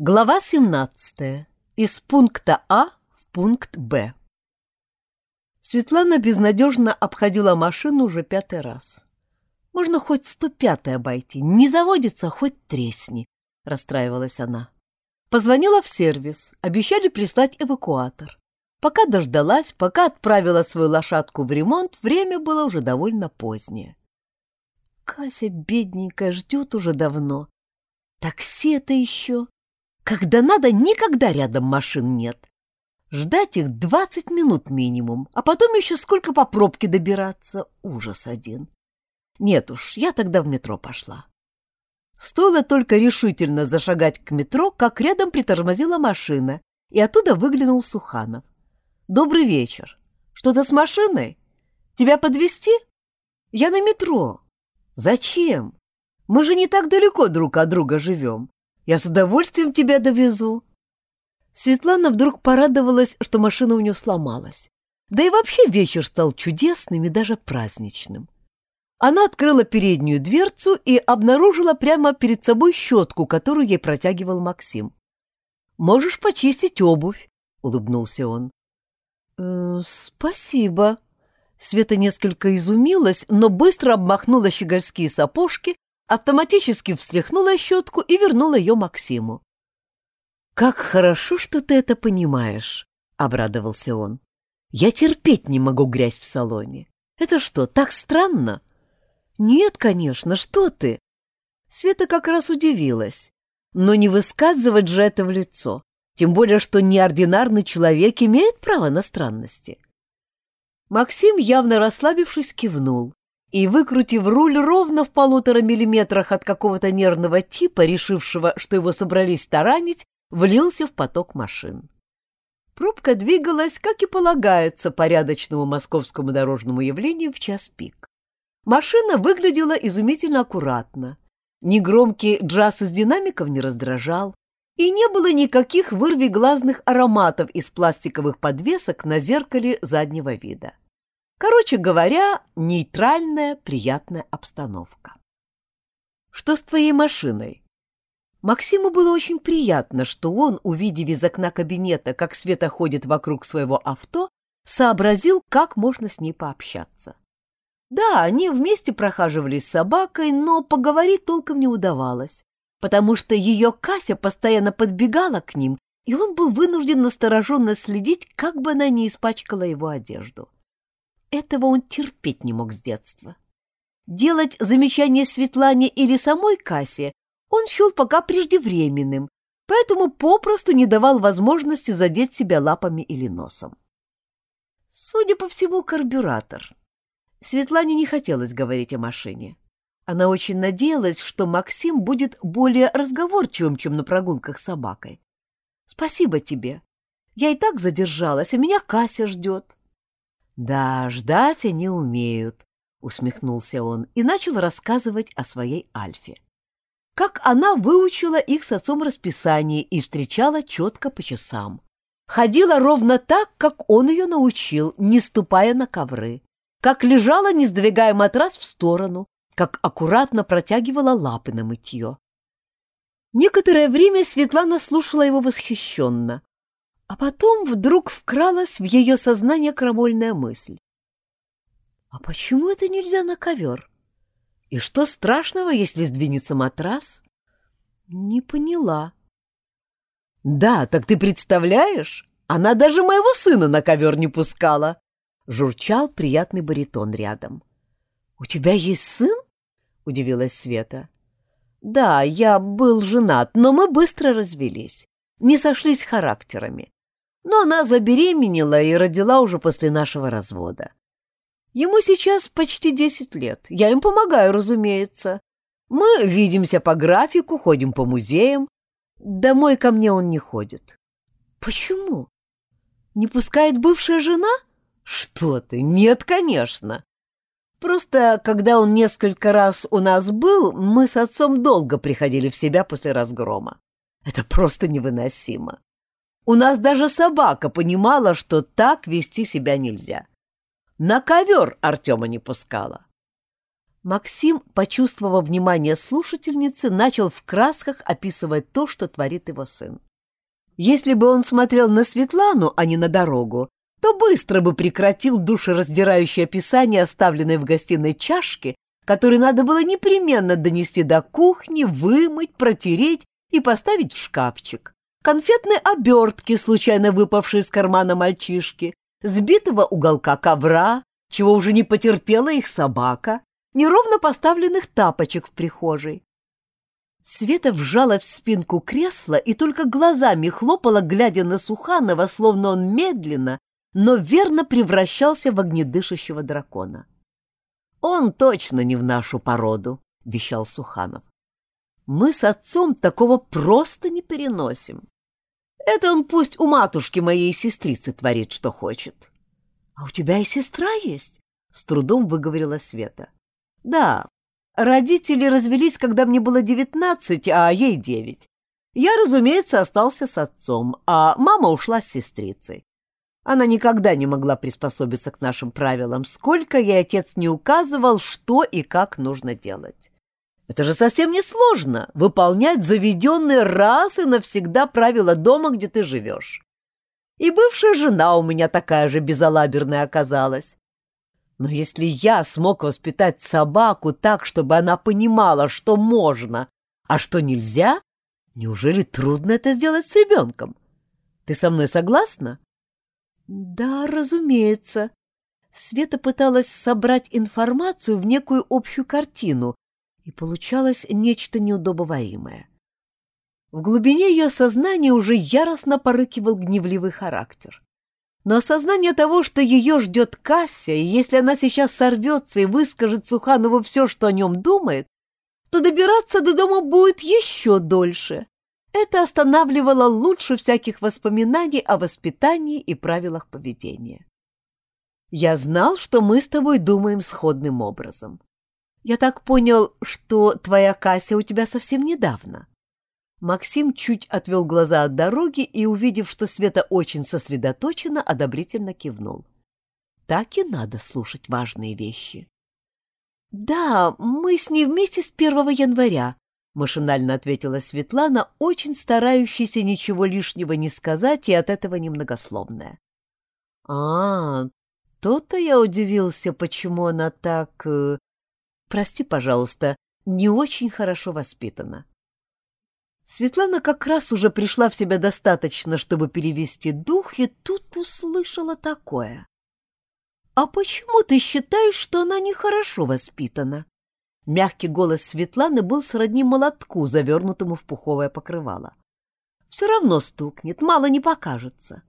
Глава 17. Из пункта А в пункт Б. Светлана безнадежно обходила машину уже пятый раз. Можно хоть сто пятый обойти, не заводится, хоть тресни, расстраивалась она. Позвонила в сервис, обещали прислать эвакуатор. Пока дождалась, пока отправила свою лошадку в ремонт, время было уже довольно позднее. Кася, бедненькая, ждет уже давно. Такси это еще. Когда надо, никогда рядом машин нет. Ждать их двадцать минут минимум, а потом еще сколько по пробке добираться. Ужас один. Нет уж, я тогда в метро пошла. Стоило только решительно зашагать к метро, как рядом притормозила машина, и оттуда выглянул Суханов. «Добрый вечер. Что-то с машиной? Тебя подвезти? Я на метро. Зачем? Мы же не так далеко друг от друга живем. Я с удовольствием тебя довезу. Светлана вдруг порадовалась, что машина у нее сломалась. Да и вообще вечер стал чудесным и даже праздничным. Она открыла переднюю дверцу и обнаружила прямо перед собой щетку, которую ей протягивал Максим. «Можешь почистить обувь», — улыбнулся он. «Э, «Спасибо». Света несколько изумилась, но быстро обмахнула щегольские сапожки автоматически встряхнула щетку и вернула ее Максиму. «Как хорошо, что ты это понимаешь», — обрадовался он. «Я терпеть не могу грязь в салоне. Это что, так странно?» «Нет, конечно, что ты!» Света как раз удивилась. Но не высказывать же это в лицо, тем более, что неординарный человек имеет право на странности. Максим, явно расслабившись, кивнул и, выкрутив руль ровно в полутора миллиметрах от какого-то нервного типа, решившего, что его собрались таранить, влился в поток машин. Пробка двигалась, как и полагается, порядочному московскому дорожному явлению в час пик. Машина выглядела изумительно аккуратно. Негромкий джаз из динамиков не раздражал, и не было никаких вырвиглазных ароматов из пластиковых подвесок на зеркале заднего вида. Короче говоря, нейтральная, приятная обстановка. «Что с твоей машиной?» Максиму было очень приятно, что он, увидев из окна кабинета, как Света ходит вокруг своего авто, сообразил, как можно с ней пообщаться. Да, они вместе прохаживались с собакой, но поговорить толком не удавалось, потому что ее Кася постоянно подбегала к ним, и он был вынужден настороженно следить, как бы она не испачкала его одежду. Этого он терпеть не мог с детства. Делать замечание Светлане или самой Кассе он счел пока преждевременным, поэтому попросту не давал возможности задеть себя лапами или носом. Судя по всему, карбюратор. Светлане не хотелось говорить о машине. Она очень надеялась, что Максим будет более разговорчивым, чем на прогулках с собакой. «Спасибо тебе. Я и так задержалась, а меня Кася ждет». «Да, ждать они умеют», — усмехнулся он и начал рассказывать о своей Альфе. Как она выучила их с отцом расписание и встречала четко по часам. Ходила ровно так, как он ее научил, не ступая на ковры. Как лежала, не сдвигая матрас в сторону, как аккуратно протягивала лапы на мытье. Некоторое время Светлана слушала его восхищенно, а потом вдруг вкралась в ее сознание крамольная мысль. «А почему это нельзя на ковер? И что страшного, если сдвинется матрас?» «Не поняла». «Да, так ты представляешь? Она даже моего сына на ковер не пускала!» Журчал приятный баритон рядом. «У тебя есть сын?» — удивилась Света. «Да, я был женат, но мы быстро развелись. Не сошлись характерами но она забеременела и родила уже после нашего развода. Ему сейчас почти десять лет. Я им помогаю, разумеется. Мы видимся по графику, ходим по музеям. Домой ко мне он не ходит. Почему? Не пускает бывшая жена? Что ты? Нет, конечно. Просто, когда он несколько раз у нас был, мы с отцом долго приходили в себя после разгрома. Это просто невыносимо. У нас даже собака понимала, что так вести себя нельзя. На ковер Артема не пускала. Максим, почувствовав внимание слушательницы, начал в красках описывать то, что творит его сын. Если бы он смотрел на Светлану, а не на дорогу, то быстро бы прекратил душераздирающее описание оставленной в гостиной чашки, которую надо было непременно донести до кухни, вымыть, протереть и поставить в шкафчик. Конфетные обертки, случайно выпавшие из кармана мальчишки, сбитого уголка ковра, чего уже не потерпела их собака, неровно поставленных тапочек в прихожей. Света вжала в спинку кресла и только глазами хлопала, глядя на Суханова, словно он медленно, но верно превращался в огнедышащего дракона. «Он точно не в нашу породу», — вещал Суханов. «Мы с отцом такого просто не переносим. Это он пусть у матушки моей сестрицы творит, что хочет». «А у тебя и сестра есть?» — с трудом выговорила Света. «Да, Родители развелись, когда мне было девятнадцать, а ей девять. Я, разумеется, остался с отцом, а мама ушла с сестрицей. Она никогда не могла приспособиться к нашим правилам, сколько ей отец не указывал, что и как нужно делать. Это же совсем не сложно — выполнять заведенные раз и навсегда правила дома, где ты живешь. И бывшая жена у меня такая же безалаберная оказалась. Но если я смог воспитать собаку так, чтобы она понимала, что можно, а что нельзя, неужели трудно это сделать с ребенком? Ты со мной согласна? Да, разумеется. Света пыталась собрать информацию в некую общую картину, и получалось нечто неудобоваримое. В глубине ее сознания уже яростно порыкивал гневливый характер. Но осознание того, что ее ждет Кася, и если она сейчас сорвется и выскажет Суханову все, что о нем думает, то добираться до дома будет еще дольше. Это останавливало лучше всяких воспоминаний о воспитании и правилах поведения. Я знал, что мы с тобой думаем сходным образом. Я так понял, что твоя Кася у тебя совсем недавно. Максим чуть отвел глаза от дороги и, увидев, что Света очень сосредоточена, одобрительно кивнул. Так и надо слушать важные вещи. «Да, мы с ней вместе с первого января», — машинально ответила Светлана, очень старающаяся ничего лишнего не сказать и от этого немногословная. «А, то-то я удивился, почему она так... Э, прости, пожалуйста, не очень хорошо воспитана. Светлана как раз уже пришла в себя достаточно, чтобы перевести дух, и тут услышала такое. «А почему ты считаешь, что она нехорошо воспитана?» Мягкий голос Светланы был сродни молотку, завернутому в пуховое покрывало. «Все равно стукнет, мало не покажется.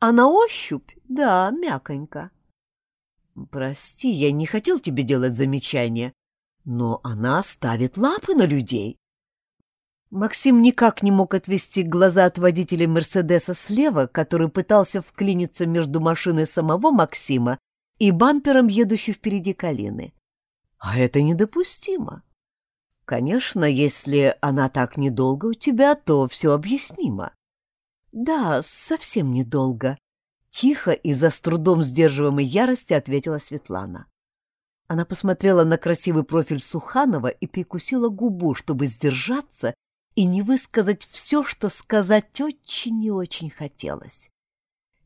А на ощупь, да, мяконько». «Прости, я не хотел тебе делать замечание, но она ставит лапы на людей», Максим никак не мог отвести глаза от водителя «Мерседеса» слева, который пытался вклиниться между машиной самого Максима и бампером, едущей впереди Калины. А это недопустимо. Конечно, если она так недолго у тебя, то все объяснимо. Да, совсем недолго. Тихо и за с трудом сдерживаемой ярости ответила Светлана. Она посмотрела на красивый профиль Суханова и прикусила губу, чтобы сдержаться и не высказать все, что сказать очень и очень хотелось.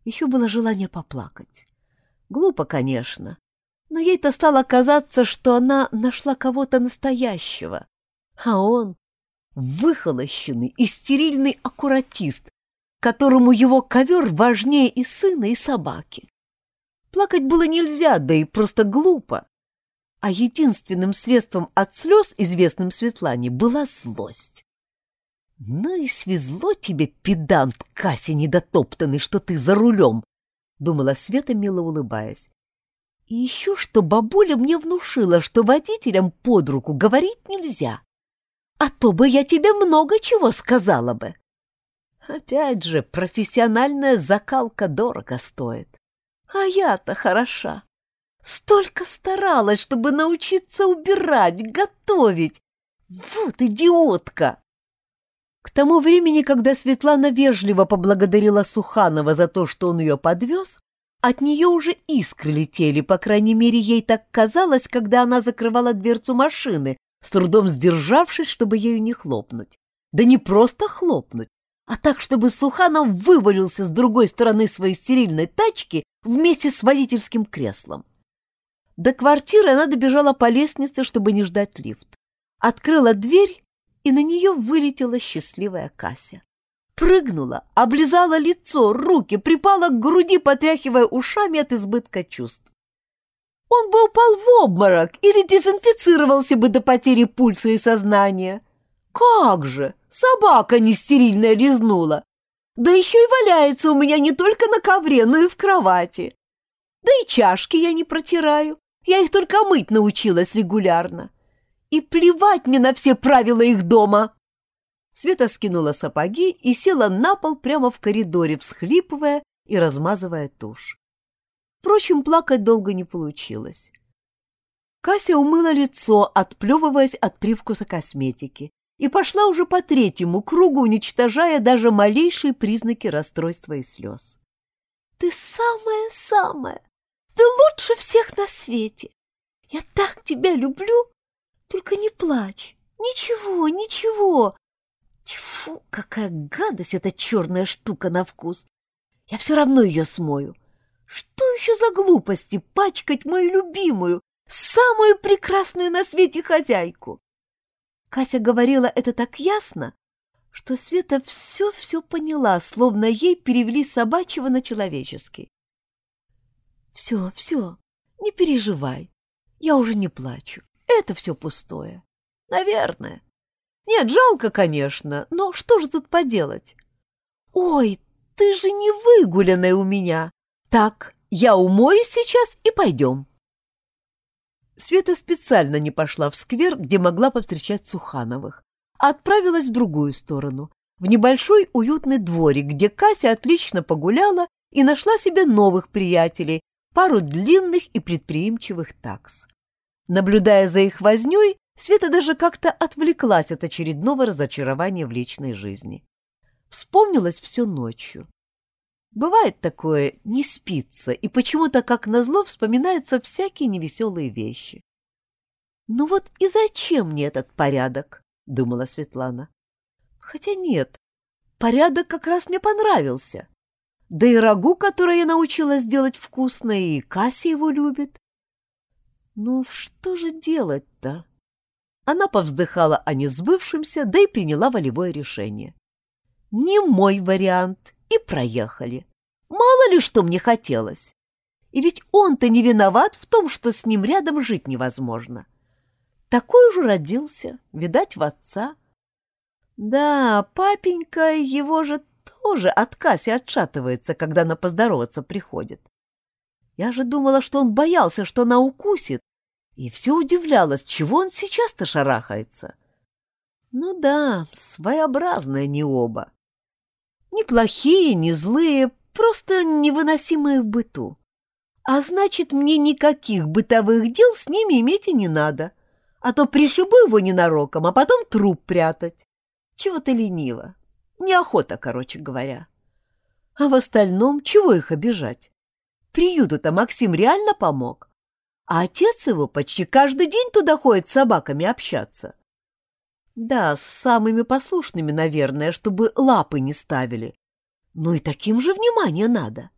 Еще было желание поплакать. Глупо, конечно, но ей-то стало казаться, что она нашла кого-то настоящего, а он — выхолощенный и стерильный аккуратист, которому его ковер важнее и сына, и собаки. Плакать было нельзя, да и просто глупо. А единственным средством от слез, известным Светлане, была злость. «Ну и свезло тебе, педант Кася недотоптанный, что ты за рулем!» — думала Света, мило улыбаясь. «И еще что бабуля мне внушила, что водителям под руку говорить нельзя. А то бы я тебе много чего сказала бы!» Опять же, профессиональная закалка дорого стоит. А я-то хороша. Столько старалась, чтобы научиться убирать, готовить. Вот идиотка! К тому времени, когда Светлана вежливо поблагодарила Суханова за то, что он ее подвез, От нее уже искры летели, по крайней мере, ей так казалось, когда она закрывала дверцу машины, с трудом сдержавшись, чтобы ею не хлопнуть. Да не просто хлопнуть, а так, чтобы Суханов вывалился с другой стороны своей стерильной тачки вместе с водительским креслом. До квартиры она добежала по лестнице, чтобы не ждать лифт. Открыла дверь, и на нее вылетела счастливая Кася. Прыгнула, облизала лицо, руки, припала к груди, потряхивая ушами от избытка чувств. Он бы упал в обморок или дезинфицировался бы до потери пульса и сознания. Как же! Собака нестерильная лизнула! Да еще и валяется у меня не только на ковре, но и в кровати. Да и чашки я не протираю. Я их только мыть научилась регулярно. И плевать мне на все правила их дома. Света скинула сапоги и села на пол прямо в коридоре, всхлипывая и размазывая тушь. Впрочем, плакать долго не получилось. Кася умыла лицо, отплевываясь от привкуса косметики, и пошла уже по третьему кругу, уничтожая даже малейшие признаки расстройства и слез. «Ты самая-самая! Ты лучше всех на свете! Я так тебя люблю! Только не плачь! Ничего, ничего! Тьфу, какая гадость эта черная штука на вкус! Я все равно ее смою! Что еще за глупости пачкать мою любимую, самую прекрасную на свете хозяйку? Кася говорила это так ясно, что Света все-все поняла, словно ей перевели собачьего на человеческий. «Все, все, не переживай, я уже не плачу, это все пустое. Наверное. Нет, жалко, конечно, но что же тут поделать? Ой, ты же не выгуленная у меня. Так, я умоюсь сейчас и пойдем». Света специально не пошла в сквер, где могла повстречать Сухановых, а отправилась в другую сторону, в небольшой уютный дворик, где Кася отлично погуляла и нашла себе новых приятелей, пару длинных и предприимчивых такс. Наблюдая за их вознёй, Света даже как-то отвлеклась от очередного разочарования в личной жизни. Вспомнилось все ночью. Бывает такое, не спится, и почему-то, как назло, вспоминаются всякие невеселые вещи. «Ну вот и зачем мне этот порядок?» — думала Светлана. «Хотя нет, порядок как раз мне понравился. Да и рагу, которое я научилась делать вкусно, и Кася его любит. Ну, что же делать-то?» Она повздыхала о несбывшемся, да и приняла волевое решение. «Не мой вариант, и проехали. Мало ли что мне хотелось. И ведь он-то не виноват в том, что с ним рядом жить невозможно. Такой уже родился, видать, в отца. Да, папенька его же тоже от Каси отшатывается, когда она поздороваться приходит. Я же думала, что он боялся, что она укусит, и все удивлялась, чего он сейчас-то шарахается. Ну да, своеобразные не оба. Ни плохие, ни злые, просто невыносимые в быту. А значит, мне никаких бытовых дел с ними иметь и не надо, а то пришибу его ненароком, а потом труп прятать. Чего-то лениво. Неохота, короче говоря. А в остальном чего их обижать? Приюту-то Максим реально помог. А отец его почти каждый день туда ходит с собаками общаться. Да, с самыми послушными, наверное, чтобы лапы не ставили. Но и таким же внимание надо.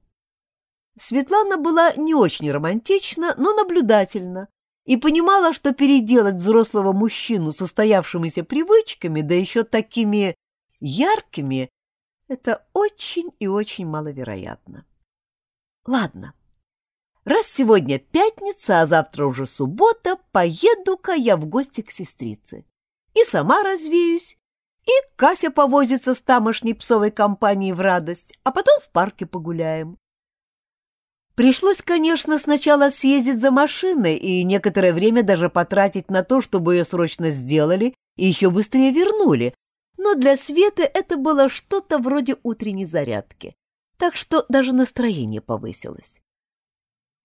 Светлана была не очень романтична, но наблюдательна и понимала, что переделать взрослого мужчину с устоявшимися привычками, да еще такими яркими, это очень и очень маловероятно. Ладно, раз сегодня пятница, а завтра уже суббота, поеду-ка я в гости к сестрице и сама развеюсь, и Кася повозится с тамошней псовой компанией в радость, а потом в парке погуляем. Пришлось, конечно, сначала съездить за машиной и некоторое время даже потратить на то, чтобы ее срочно сделали и еще быстрее вернули, но для Светы это было что-то вроде утренней зарядки, так что даже настроение повысилось.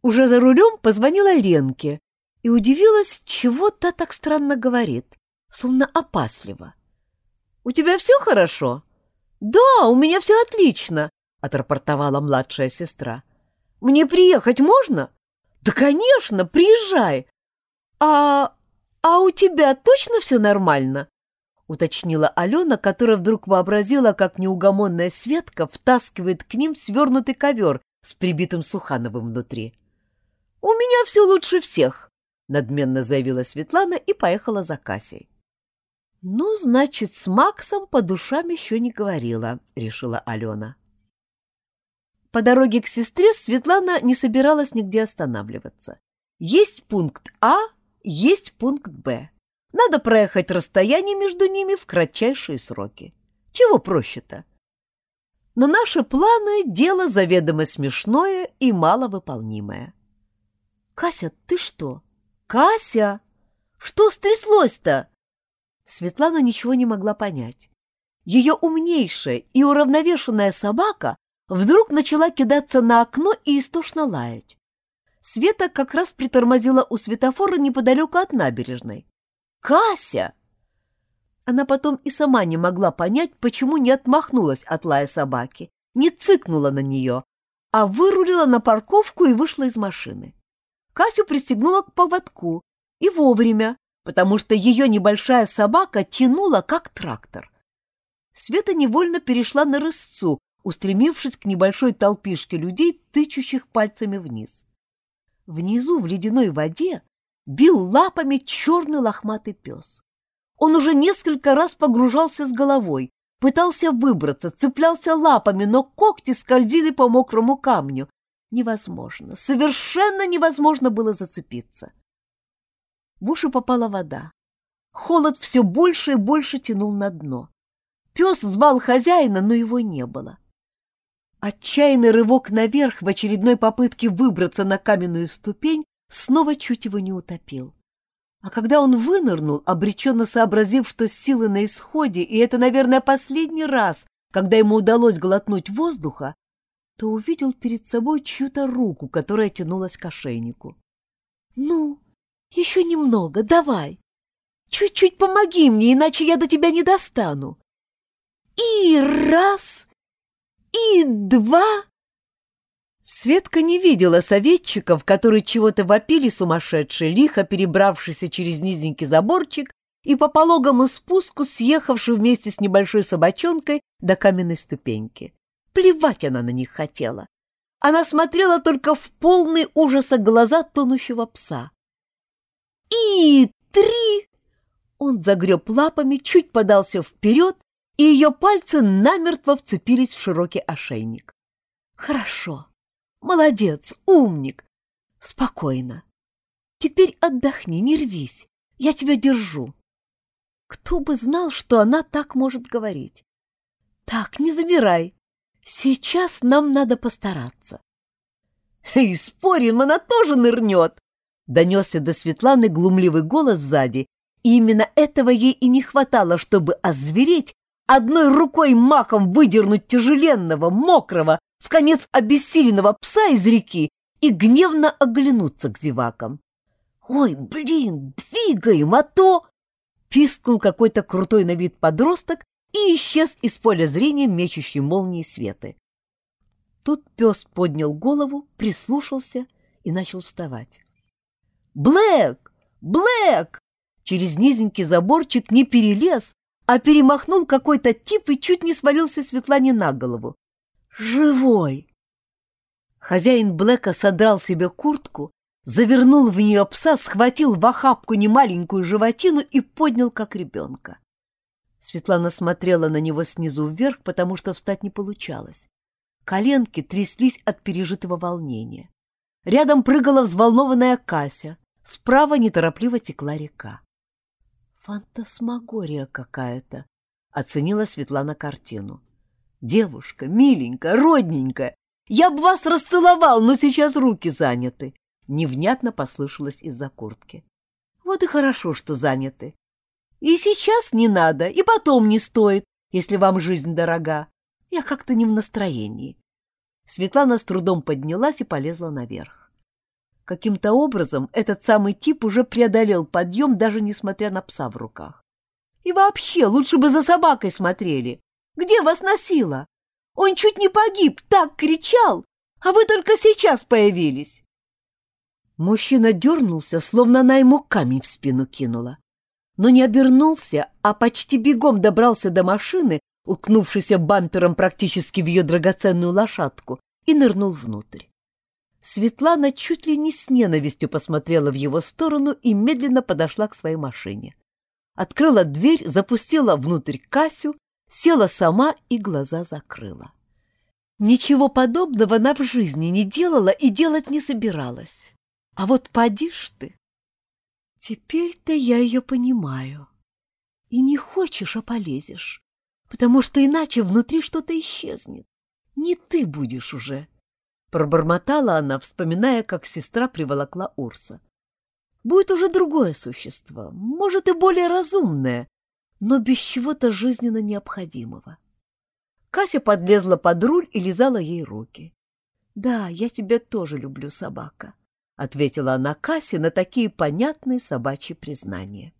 Уже за рулем позвонила Ленке и удивилась, чего та так странно говорит словно опасливо. «У тебя все хорошо?» «Да, у меня все отлично», — отрапортовала младшая сестра. Мне приехать можно?» «Да, конечно, приезжай!» «А... а у тебя точно все нормально?» — уточнила Алена, которая вдруг вообразила, как неугомонная Светка втаскивает к ним свернутый ковер с прибитым Сухановым внутри. «У меня все лучше всех», — надменно заявила Светлана и поехала за Касей. «Ну, значит, с Максом по душам еще не говорила», — решила Алена. По дороге к сестре Светлана не собиралась нигде останавливаться. Есть пункт А, есть пункт Б. Надо проехать расстояние между ними в кратчайшие сроки. Чего проще-то? Но наши планы — дело заведомо смешное и маловыполнимое. «Кася, ты что? Кася! Что стряслось-то?» Светлана ничего не могла понять. Ее умнейшая и уравновешенная собака вдруг начала кидаться на окно и истошно лаять. Света как раз притормозила у светофора неподалеку от набережной. «Кася!» Она потом и сама не могла понять, почему не отмахнулась от лая собаки, не цыкнула на нее, а вырулила на парковку и вышла из машины. Касю пристегнула к поводку, и вовремя, потому что ее небольшая собака тянула, как трактор. Света невольно перешла на рысцу, устремившись к небольшой толпишке людей, тычущих пальцами вниз. Внизу, в ледяной воде, бил лапами черный лохматый пес. Он уже несколько раз погружался с головой, пытался выбраться, цеплялся лапами, но когти скользили по мокрому камню, Невозможно, совершенно невозможно было зацепиться. В уши попала вода. Холод все больше и больше тянул на дно. Пес звал хозяина, но его не было. Отчаянный рывок наверх в очередной попытке выбраться на каменную ступень снова чуть его не утопил. А когда он вынырнул, обреченно сообразив, что силы на исходе, и это, наверное, последний раз, когда ему удалось глотнуть воздуха, то увидел перед собой чью-то руку, которая тянулась к ошейнику. «Ну, еще немного, давай. Чуть-чуть помоги мне, иначе я до тебя не достану. И раз, и два...» Светка не видела советчиков, которые чего-то вопили сумасшедшие, лихо перебравшиеся через низенький заборчик и по пологому спуску съехавший вместе с небольшой собачонкой до каменной ступеньки. Плевать она на них хотела. Она смотрела только в полный ужаса глаза тонущего пса. «И три!» Он загреб лапами, чуть подался вперед, и ее пальцы намертво вцепились в широкий ошейник. «Хорошо. Молодец, умник. Спокойно. Теперь отдохни, не рвись. Я тебя держу». Кто бы знал, что она так может говорить. «Так, не забирай. Сейчас нам надо постараться. И спорим, она тоже нырнет, донесся до Светланы глумливый голос сзади, и именно этого ей и не хватало, чтобы озвереть, одной рукой махом выдернуть тяжеленного, мокрого, в конец обессиленного пса из реки и гневно оглянуться к зевакам. «Ой, блин, двигаем, а то...» Пискнул какой-то крутой на вид подросток и исчез из поля зрения мечущей молнии Светы. Тут пес поднял голову, прислушался и начал вставать. «Блэк! Блэк!» Через низенький заборчик не перелез, а перемахнул какой-то тип и чуть не свалился Светлане на голову. «Живой!» Хозяин Блэка содрал себе куртку, завернул в нее пса, схватил в охапку немаленькую животину и поднял, как ребенка. Светлана смотрела на него снизу вверх, потому что встать не получалось. Коленки тряслись от пережитого волнения. Рядом прыгала взволнованная Кася. Справа неторопливо текла река. «Фантасмагория какая-то», — оценила Светлана картину. «Девушка, миленькая, родненькая, я бы вас расцеловал, но сейчас руки заняты», — невнятно послышалось из-за куртки. «Вот и хорошо, что заняты. И сейчас не надо, и потом не стоит, если вам жизнь дорога. Я как-то не в настроении. Светлана с трудом поднялась и полезла наверх. Каким-то образом этот самый тип уже преодолел подъем, даже несмотря на пса в руках. И вообще, лучше бы за собакой смотрели. Где вас носило? Он чуть не погиб, так кричал. А вы только сейчас появились!» Мужчина дернулся, словно она ему камень в спину кинула. Но не обернулся, а почти бегом добрался до машины, уткнувшийся бампером практически в ее драгоценную лошадку, и нырнул внутрь. Светлана чуть ли не с ненавистью посмотрела в его сторону и медленно подошла к своей машине. Открыла дверь, запустила внутрь Касю, села сама и глаза закрыла. Ничего подобного она в жизни не делала и делать не собиралась. А вот поди ж ты. Теперь-то я ее понимаю. И не хочешь, а полезешь, потому что иначе внутри что-то исчезнет. Не ты будешь уже. Пробормотала она, вспоминая, как сестра приволокла Урса. Будет уже другое существо, может и более разумное, но без чего-то жизненно необходимого. Кася подлезла под руль и лизала ей руки. «Да, я тебя тоже люблю, собака», — ответила она Касе на такие понятные собачьи признания.